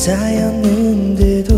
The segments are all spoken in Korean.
사였는데도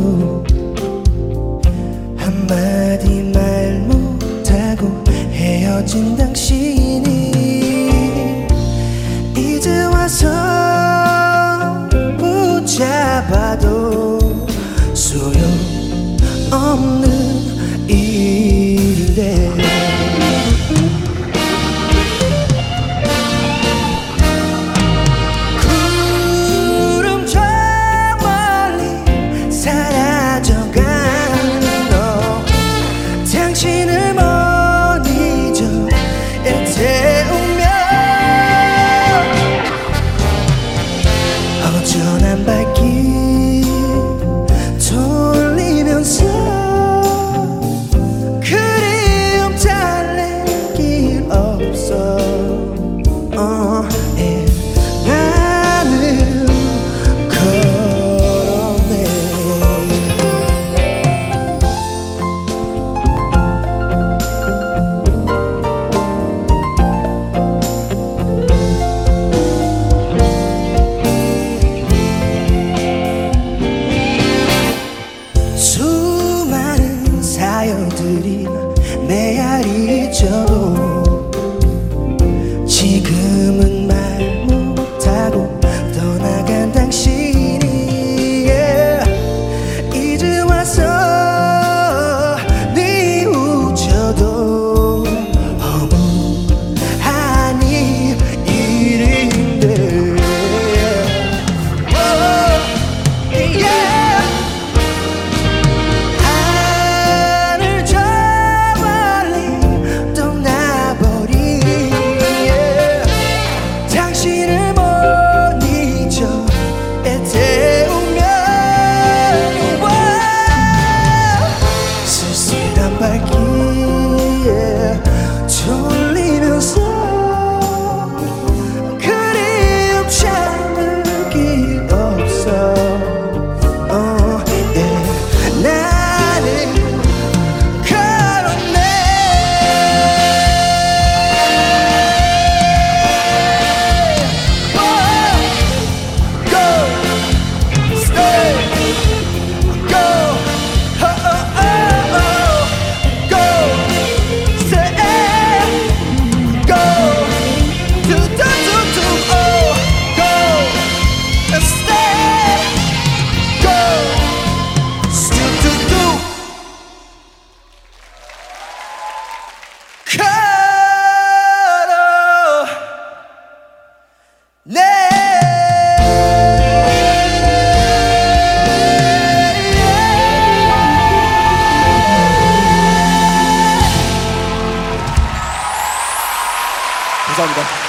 감사합니다.